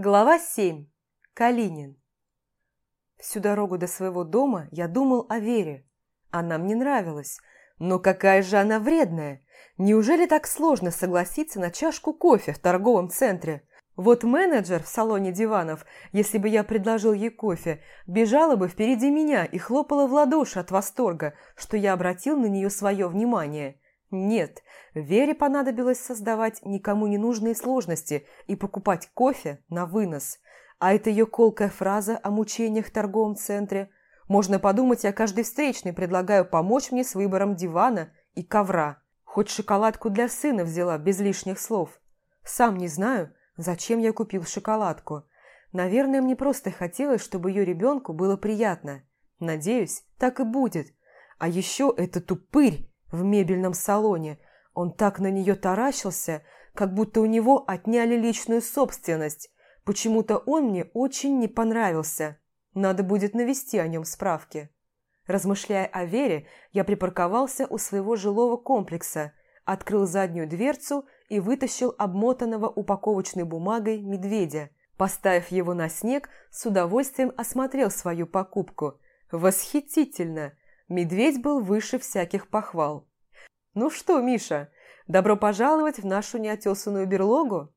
Глава 7. Калинин. Всю дорогу до своего дома я думал о Вере. Она мне нравилась. Но какая же она вредная! Неужели так сложно согласиться на чашку кофе в торговом центре? Вот менеджер в салоне диванов, если бы я предложил ей кофе, бежала бы впереди меня и хлопала в ладоши от восторга, что я обратил на нее свое внимание – нет, Вере понадобилось создавать никому не нужные сложности и покупать кофе на вынос. А это ее колкая фраза о мучениях в торговом центре. Можно подумать, я каждый встречный предлагаю помочь мне с выбором дивана и ковра. Хоть шоколадку для сына взяла, без лишних слов. Сам не знаю, зачем я купил шоколадку. Наверное, мне просто хотелось, чтобы ее ребенку было приятно. Надеюсь, так и будет. А еще это тупырь в мебельном салоне. Он так на нее таращился, как будто у него отняли личную собственность. Почему-то он мне очень не понравился. Надо будет навести о нем справки. Размышляя о Вере, я припарковался у своего жилого комплекса, открыл заднюю дверцу и вытащил обмотанного упаковочной бумагой медведя. Поставив его на снег, с удовольствием осмотрел свою покупку. Восхитительно! Медведь был выше всяких похвал. «Ну что, Миша, добро пожаловать в нашу неотесанную берлогу?»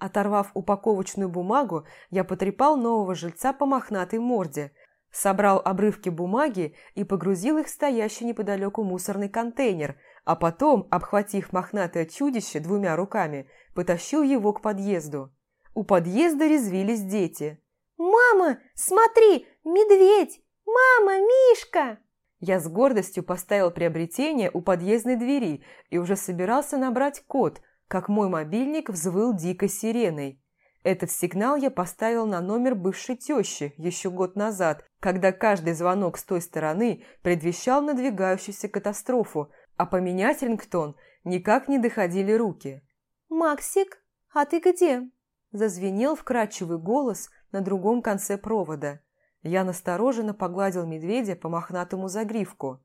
Оторвав упаковочную бумагу, я потрепал нового жильца по мохнатой морде, собрал обрывки бумаги и погрузил их в стоящий неподалеку мусорный контейнер, а потом, обхватив мохнатое чудище двумя руками, потащил его к подъезду. У подъезда резвились дети. «Мама, смотри, медведь! Мама, Мишка!» Я с гордостью поставил приобретение у подъездной двери и уже собирался набрать код, как мой мобильник взвыл дикой сиреной. Этот сигнал я поставил на номер бывшей тещи еще год назад, когда каждый звонок с той стороны предвещал надвигающуюся катастрофу, а поменять рингтон никак не доходили руки. «Максик, а ты где?» Зазвенел вкрадчивый голос на другом конце провода. Я настороженно погладил медведя по мохнатому загривку.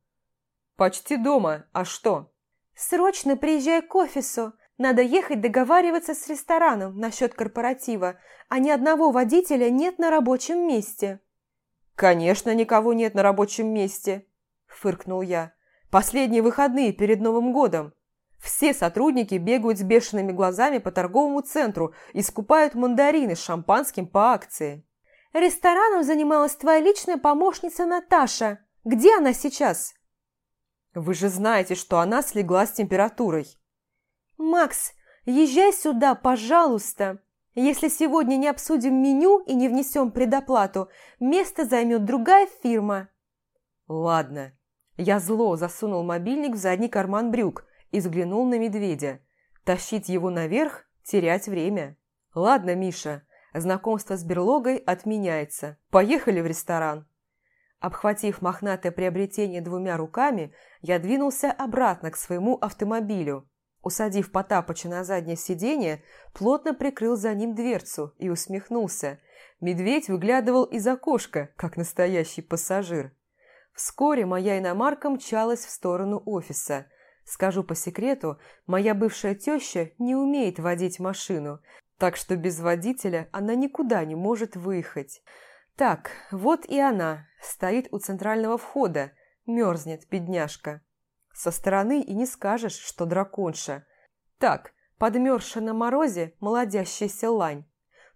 «Почти дома. А что?» «Срочно приезжай к офису. Надо ехать договариваться с рестораном насчет корпоратива, а ни одного водителя нет на рабочем месте». «Конечно, никого нет на рабочем месте», – фыркнул я. «Последние выходные перед Новым годом. Все сотрудники бегают с бешеными глазами по торговому центру и скупают мандарины с шампанским по акции». Рестораном занималась твоя личная помощница Наташа. Где она сейчас?» «Вы же знаете, что она слегла с температурой». «Макс, езжай сюда, пожалуйста. Если сегодня не обсудим меню и не внесем предоплату, место займет другая фирма». «Ладно». Я зло засунул мобильник в задний карман брюк и взглянул на медведя. Тащить его наверх – терять время. «Ладно, Миша, Знакомство с берлогой отменяется. Поехали в ресторан. Обхватив мохнатое приобретение двумя руками, я двинулся обратно к своему автомобилю. Усадив Потапыча на заднее сиденье, плотно прикрыл за ним дверцу и усмехнулся. Медведь выглядывал из окошка, как настоящий пассажир. Вскоре моя иномарка мчалась в сторону офиса. Скажу по секрету, моя бывшая теща не умеет водить машину, так что без водителя она никуда не может выехать. Так, вот и она, стоит у центрального входа, мерзнет, бедняжка. Со стороны и не скажешь, что драконша. Так, подмерзшая на морозе молодящаяся лань.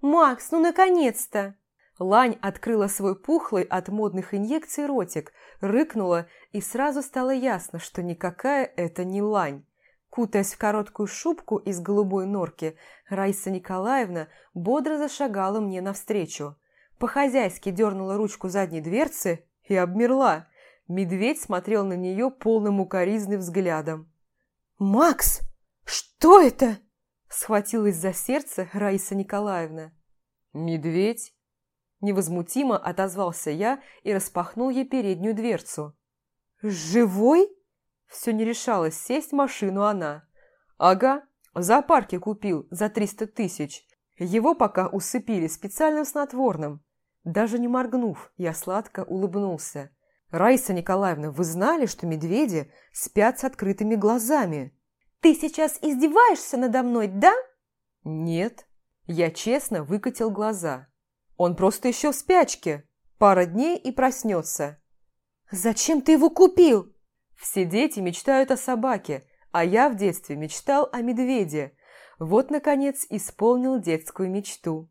«Макс, ну наконец-то!» Лань открыла свой пухлый от модных инъекций ротик, рыкнула, и сразу стало ясно, что никакая это не лань. Кутаясь в короткую шубку из голубой норки, Раиса Николаевна бодро зашагала мне навстречу. По-хозяйски дернула ручку задней дверцы и обмерла. Медведь смотрел на нее полным укоризны взглядом. «Макс, что это?» Схватилась за сердце Раиса Николаевна. «Медведь?» Невозмутимо отозвался я и распахнул ей переднюю дверцу. «Живой?» Все не решалась сесть в машину она. Ага, в зоопарке купил за триста тысяч. Его пока усыпили специальным снотворным. Даже не моргнув, я сладко улыбнулся. «Раиса Николаевна, вы знали, что медведи спят с открытыми глазами?» «Ты сейчас издеваешься надо мной, да?» «Нет». Я честно выкатил глаза. Он просто еще в спячке. Пара дней и проснется. «Зачем ты его купил?» Все дети мечтают о собаке, а я в детстве мечтал о медведе. Вот, наконец, исполнил детскую мечту.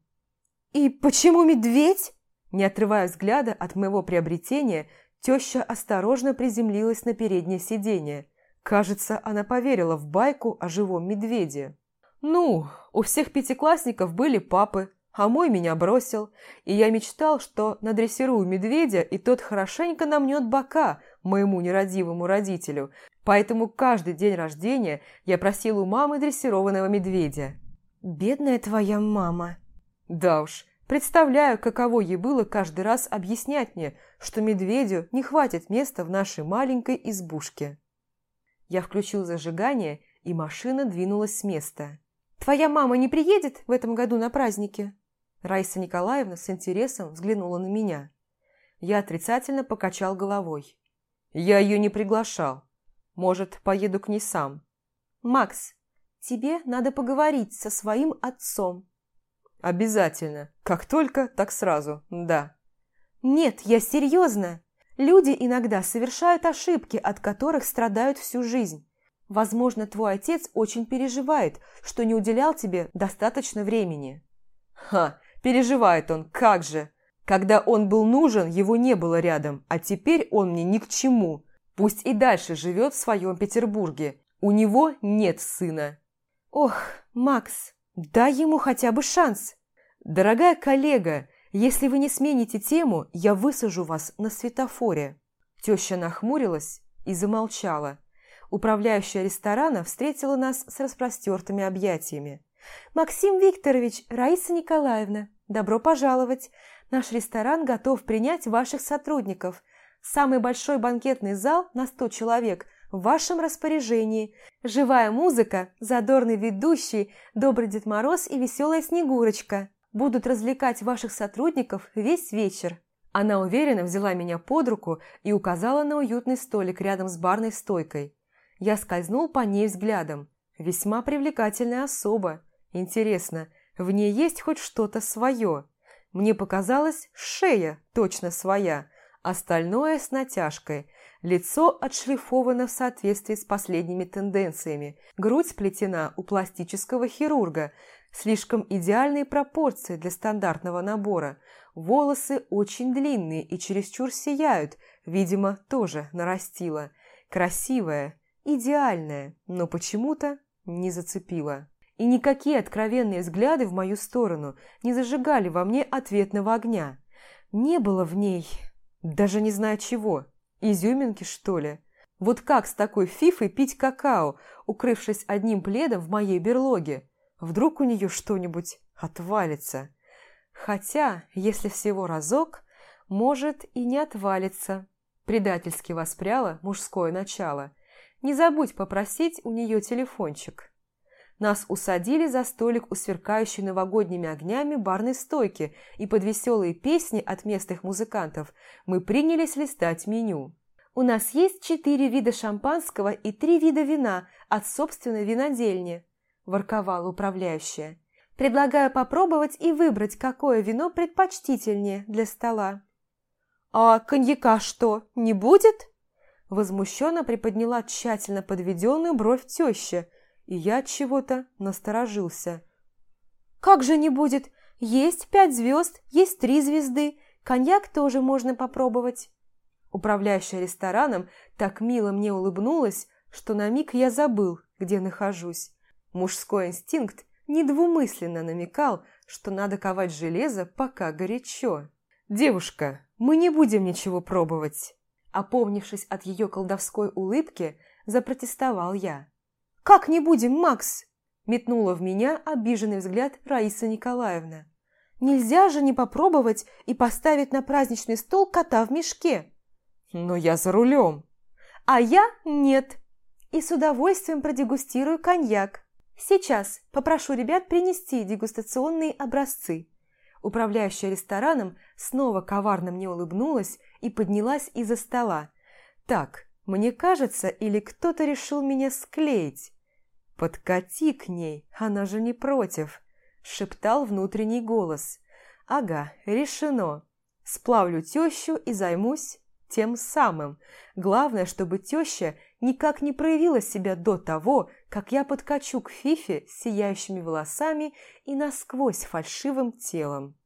«И почему медведь?» Не отрывая взгляда от моего приобретения, теща осторожно приземлилась на переднее сиденье. Кажется, она поверила в байку о живом медведе. «Ну, у всех пятиклассников были папы, а мой меня бросил, и я мечтал, что надрессирую медведя, и тот хорошенько намнет бока моему нерадивому родителю, поэтому каждый день рождения я просил у мамы дрессированного медведя. «Бедная твоя мама!» Да уж, представляю, каково ей было каждый раз объяснять мне, что медведю не хватит места в нашей маленькой избушке. Я включил зажигание, и машина двинулась с места. «Твоя мама не приедет в этом году на праздники?» Раиса Николаевна с интересом взглянула на меня. Я отрицательно покачал головой. Я ее не приглашал. Может, поеду к ней сам. «Макс, тебе надо поговорить со своим отцом». «Обязательно. Как только, так сразу. Да». «Нет, я серьезно. Люди иногда совершают ошибки, от которых страдают всю жизнь. Возможно, твой отец очень переживает, что не уделял тебе достаточно времени». «Ха, Переживает он, как же. Когда он был нужен, его не было рядом, а теперь он мне ни к чему. Пусть и дальше живет в своем Петербурге. У него нет сына. Ох, Макс, дай ему хотя бы шанс. Дорогая коллега, если вы не смените тему, я высажу вас на светофоре. Теща нахмурилась и замолчала. Управляющая ресторана встретила нас с распростертыми объятиями. «Максим Викторович, Раиса Николаевна, Добро пожаловать! Наш ресторан готов принять ваших сотрудников. Самый большой банкетный зал на 100 человек в вашем распоряжении. Живая музыка, задорный ведущий, добрый Дед Мороз и веселая Снегурочка будут развлекать ваших сотрудников весь вечер. Она уверенно взяла меня под руку и указала на уютный столик рядом с барной стойкой. Я скользнул по ней взглядом. Весьма привлекательная особа. Интересно, в ней есть хоть что-то свое. Мне показалось, шея точно своя, остальное с натяжкой. Лицо отшлифовано в соответствии с последними тенденциями. Грудь сплетена у пластического хирурга. Слишком идеальные пропорции для стандартного набора. Волосы очень длинные и чересчур сияют, видимо, тоже нарастила. Красивая, идеальная, но почему-то не зацепила и никакие откровенные взгляды в мою сторону не зажигали во мне ответного огня. Не было в ней, даже не знаю чего, изюминки, что ли. Вот как с такой фифой пить какао, укрывшись одним пледом в моей берлоге? Вдруг у нее что-нибудь отвалится? Хотя, если всего разок, может и не отвалится. Предательски воспряло мужское начало. Не забудь попросить у нее телефончик. Нас усадили за столик у сверкающей новогодними огнями барной стойки, и под веселые песни от местных музыкантов мы принялись листать меню. «У нас есть четыре вида шампанского и три вида вина от собственной винодельни», – ворковала управляющая. «Предлагаю попробовать и выбрать, какое вино предпочтительнее для стола». «А коньяка что, не будет?» Возмущенно приподняла тщательно подведенную бровь теща – и я от чего-то насторожился. «Как же не будет? Есть пять звезд, есть три звезды, коньяк тоже можно попробовать». Управляющая рестораном так мило мне улыбнулась, что на миг я забыл, где нахожусь. Мужской инстинкт недвумысленно намекал, что надо ковать железо, пока горячо. «Девушка, мы не будем ничего пробовать!» Опомнившись от ее колдовской улыбки, запротестовал я. «Как не будем, Макс?» – метнула в меня обиженный взгляд Раиса Николаевна. «Нельзя же не попробовать и поставить на праздничный стол кота в мешке!» «Но я за рулем!» «А я нет!» «И с удовольствием продегустирую коньяк!» «Сейчас попрошу ребят принести дегустационные образцы!» Управляющая рестораном снова коварно мне улыбнулась и поднялась из-за стола. «Так, мне кажется, или кто-то решил меня склеить?» Подкати к ней, она же не против. шептал внутренний голос. «Ага, решено. Сплавлю тещу и займусь тем самым. Главное, чтобы теща никак не проявила себя до того, как я подкачу к Фифе с сияющими волосами и насквозь фальшивым телом.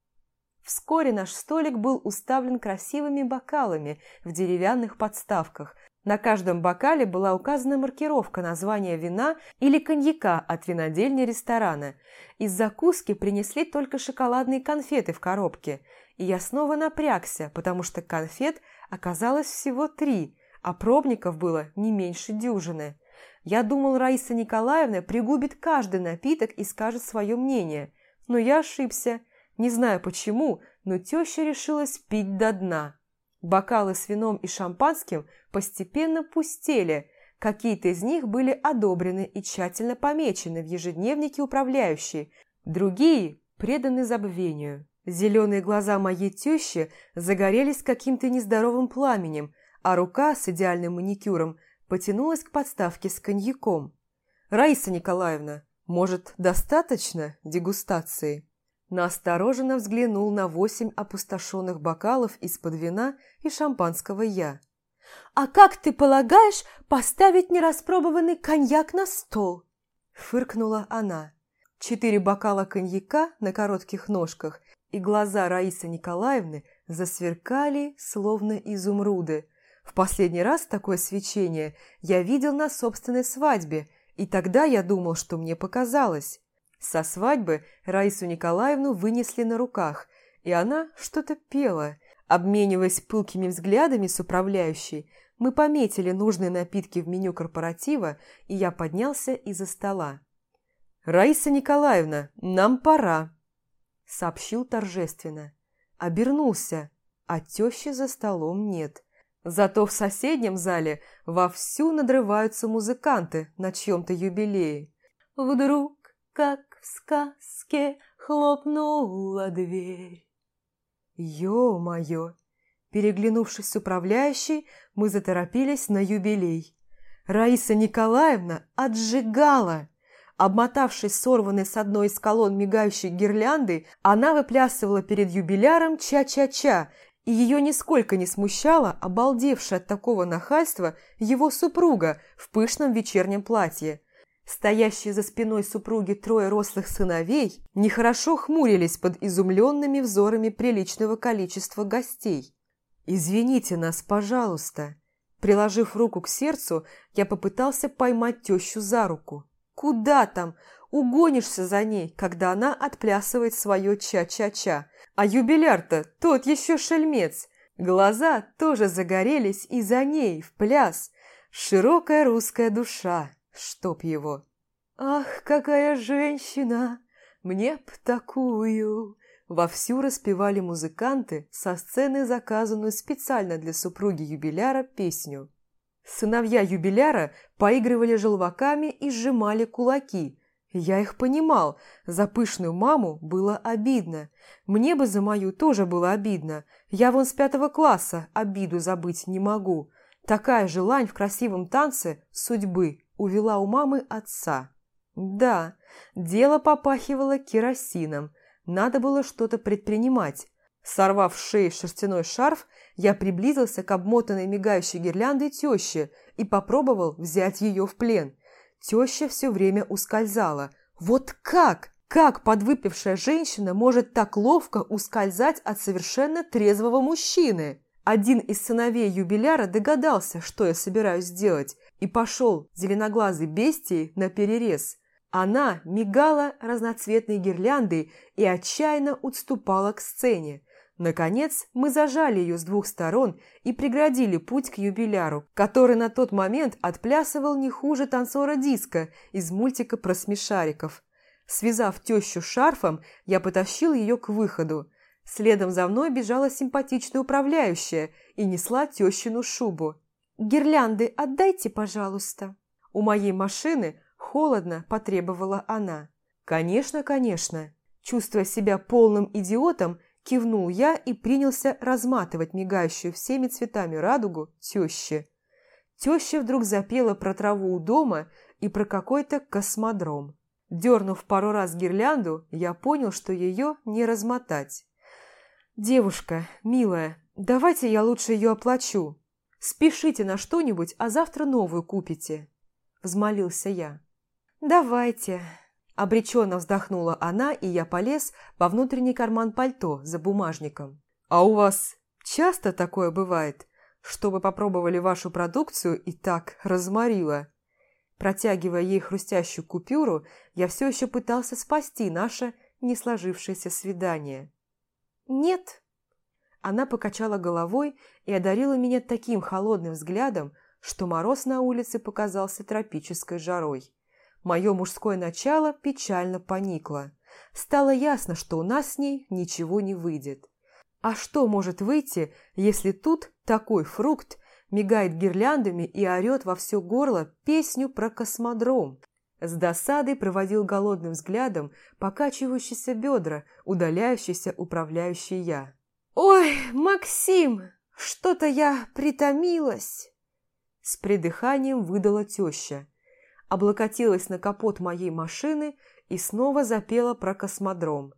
Вскоре наш столик был уставлен красивыми бокалами в деревянных подставках. На каждом бокале была указана маркировка названия вина или коньяка от винодельни ресторана. Из закуски принесли только шоколадные конфеты в коробке, и я снова напрягся, потому что конфет оказалось всего три, а пробников было не меньше дюжины. Я думал, Раиса Николаевна пригубит каждый напиток и скажет свое мнение, но я ошибся – не знаю почему, но теща решилась пить до дна. Бокалы с вином и шампанским постепенно пустели, какие-то из них были одобрены и тщательно помечены в ежедневнике управляющей, другие преданы забвению. Зеленые глаза моей тещи загорелись каким-то нездоровым пламенем, а рука с идеальным маникюром потянулась к подставке с коньяком. «Раиса Николаевна, может, достаточно дегустации?» Настороженно взглянул на восемь опустошенных бокалов из-под вина и шампанского я. «А как ты полагаешь поставить нераспробованный коньяк на стол?» Фыркнула она. Четыре бокала коньяка на коротких ножках, и глаза Раисы Николаевны засверкали, словно изумруды. В последний раз такое свечение я видел на собственной свадьбе, и тогда я думал, что мне показалось. Со свадьбы Раису Николаевну вынесли на руках, и она что-то пела. Обмениваясь пылкими взглядами с управляющей, мы пометили нужные напитки в меню корпоратива, и я поднялся из-за стола. «Раиса Николаевна, нам пора», — сообщил торжественно. Обернулся, а тещи за столом нет. Зато в соседнем зале вовсю надрываются музыканты на чьем-то юбилее. Вдруг, как в сказке хлопнула дверь. Ё-моё! Переглянувшись с управляющей, мы заторопились на юбилей. Раиса Николаевна отжигала. Обмотавшись сорванной с одной из колонн мигающей гирлянды, она выплясывала перед юбиляром ча-ча-ча, и ее нисколько не смущала обалдевшая от такого нахальства его супруга в пышном вечернем платье. Стоящие за спиной супруги трое рослых сыновей нехорошо хмурились под изумленными взорами приличного количества гостей. «Извините нас, пожалуйста». Приложив руку к сердцу, я попытался поймать тещу за руку. «Куда там? Угонишься за ней, когда она отплясывает свое ча-ча-ча. А юбиляр-то тот еще шельмец. Глаза тоже загорелись и за ней, в пляс. Широкая русская душа, Чтоб его. «Ах, какая женщина! Мне б такую!» Вовсю распевали музыканты со сцены, заказанную специально для супруги юбиляра, песню. Сыновья юбиляра поигрывали желваками и сжимали кулаки. Я их понимал, за пышную маму было обидно. Мне бы за мою тоже было обидно. Я вон с пятого класса обиду забыть не могу. Такая же лань в красивом танце судьбы увела у мамы отца. Да, дело попахивало керосином, надо было что-то предпринимать. Сорвав с шеи шерстяной шарф, я приблизился к обмотанной мигающей гирлянде теще и попробовал взять ее в плен. Теща все время ускользала. Вот как? Как подвыпившая женщина может так ловко ускользать от совершенно трезвого мужчины? Один из сыновей юбиляра догадался, что я собираюсь сделать, и пошел зеленоглазый бестии на перерез. Она мигала разноцветной гирляндой и отчаянно уступала к сцене. Наконец, мы зажали ее с двух сторон и преградили путь к юбиляру, который на тот момент отплясывал не хуже танцора диска из мультика про смешариков. Связав тещу шарфом, я потащил ее к выходу. Следом за мной бежала симпатичная управляющая и несла тещину шубу. «Гирлянды отдайте, пожалуйста». У моей машины холодно потребовала она. «Конечно, конечно». Чувствуя себя полным идиотом, кивнул я и принялся разматывать мигающую всеми цветами радугу тещи. Теща вдруг запела про траву у дома и про какой-то космодром. Дернув пару раз гирлянду, я понял, что ее не размотать. «Девушка, милая, давайте я лучше ее оплачу. Спешите на что-нибудь, а завтра новую купите», – взмолился я. «Давайте», – обреченно вздохнула она, и я полез во внутренний карман пальто за бумажником. «А у вас часто такое бывает, чтобы попробовали вашу продукцию и так разморило?» Протягивая ей хрустящую купюру, я все еще пытался спасти наше не сложившееся свидание. «Нет». Она покачала головой и одарила меня таким холодным взглядом, что мороз на улице показался тропической жарой. Мое мужское начало печально поникло. Стало ясно, что у нас с ней ничего не выйдет. А что может выйти, если тут такой фрукт мигает гирляндами и орет во все горло песню про космодром. С досадой проводил голодным взглядом покачивающиеся бедра, удаляющийся управляющий я. «Ой, Максим, что-то я притомилась!» С придыханием выдала теща. Облокотилась на капот моей машины и снова запела про космодром.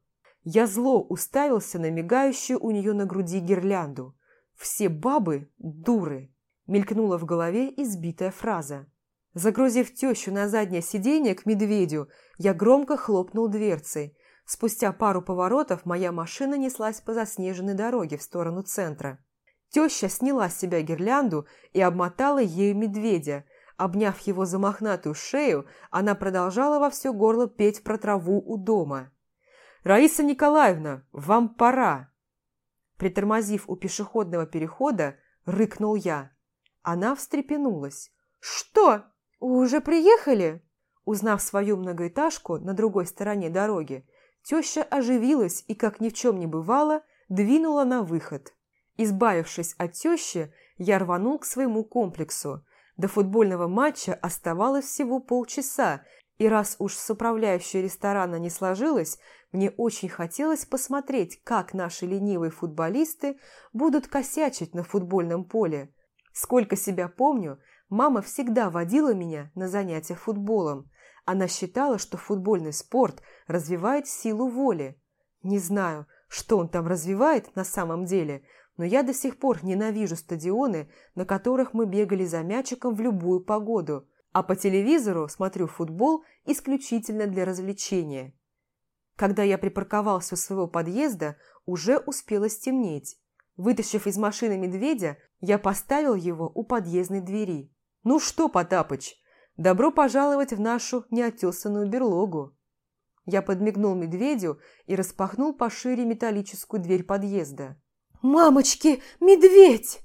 Я зло уставился на мигающую у нее на груди гирлянду. Все бабы – дуры мелькнула в голове избитая фраза. Загрузив тещу на заднее сиденье к медведю, я громко хлопнул дверцей. Спустя пару поворотов моя машина неслась по заснеженной дороге в сторону центра. Теща сняла с себя гирлянду и обмотала ею медведя. Обняв его за мохнатую шею, она продолжала во все горло петь про траву у дома. «Раиса Николаевна, вам пора!» Притормозив у пешеходного перехода, рыкнул я. Она встрепенулась. «Что? Уже приехали?» Узнав свою многоэтажку на другой стороне дороги, теща оживилась и, как ни в чем не бывало, двинула на выход. Избавившись от тещи, я рванул к своему комплексу. До футбольного матча оставалось всего полчаса, и раз уж с управляющей ресторана не сложилось, мне очень хотелось посмотреть, как наши ленивые футболисты будут косячить на футбольном поле. Сколько себя помню, мама всегда водила меня на занятия футболом. Она считала, что футбольный спорт развивает силу воли. Не знаю, что он там развивает на самом деле, но я до сих пор ненавижу стадионы, на которых мы бегали за мячиком в любую погоду, а по телевизору смотрю футбол исключительно для развлечения. Когда я припарковался у своего подъезда, уже успело стемнеть. Вытащив из машины медведя, я поставил его у подъездной двери. «Ну что, Потапыч, добро пожаловать в нашу неотесанную берлогу!» Я подмигнул медведю и распахнул пошире металлическую дверь подъезда. «Мамочки, медведь!»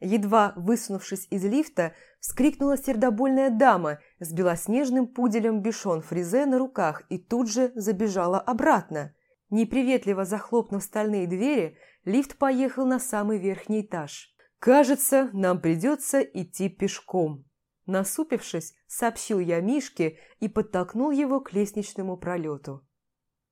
Едва высунувшись из лифта, вскрикнула сердобольная дама с белоснежным пуделем бишон фризе на руках и тут же забежала обратно. Неприветливо захлопнув стальные двери, лифт поехал на самый верхний этаж. «Кажется, нам придется идти пешком». Насупившись, сообщил я Мишке и подтолкнул его к лестничному пролету.